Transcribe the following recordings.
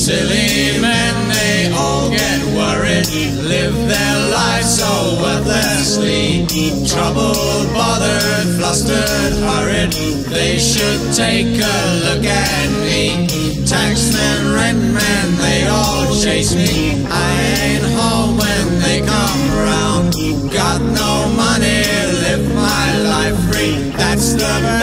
Silly men, they all get worried, live their lives so worthlessly. Troubled, bothered, flustered, hurried, they should take a look at me. Taxmen, rentmen, they all chase me. I ain't home when they come round. Got no money, live my life free. That's the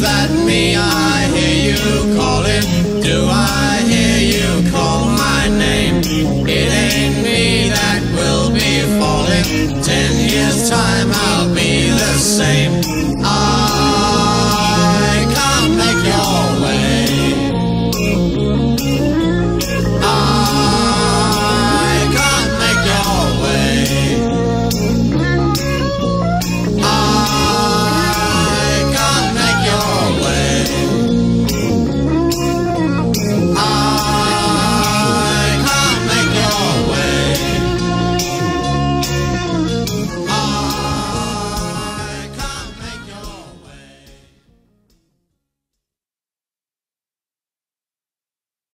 Let me. I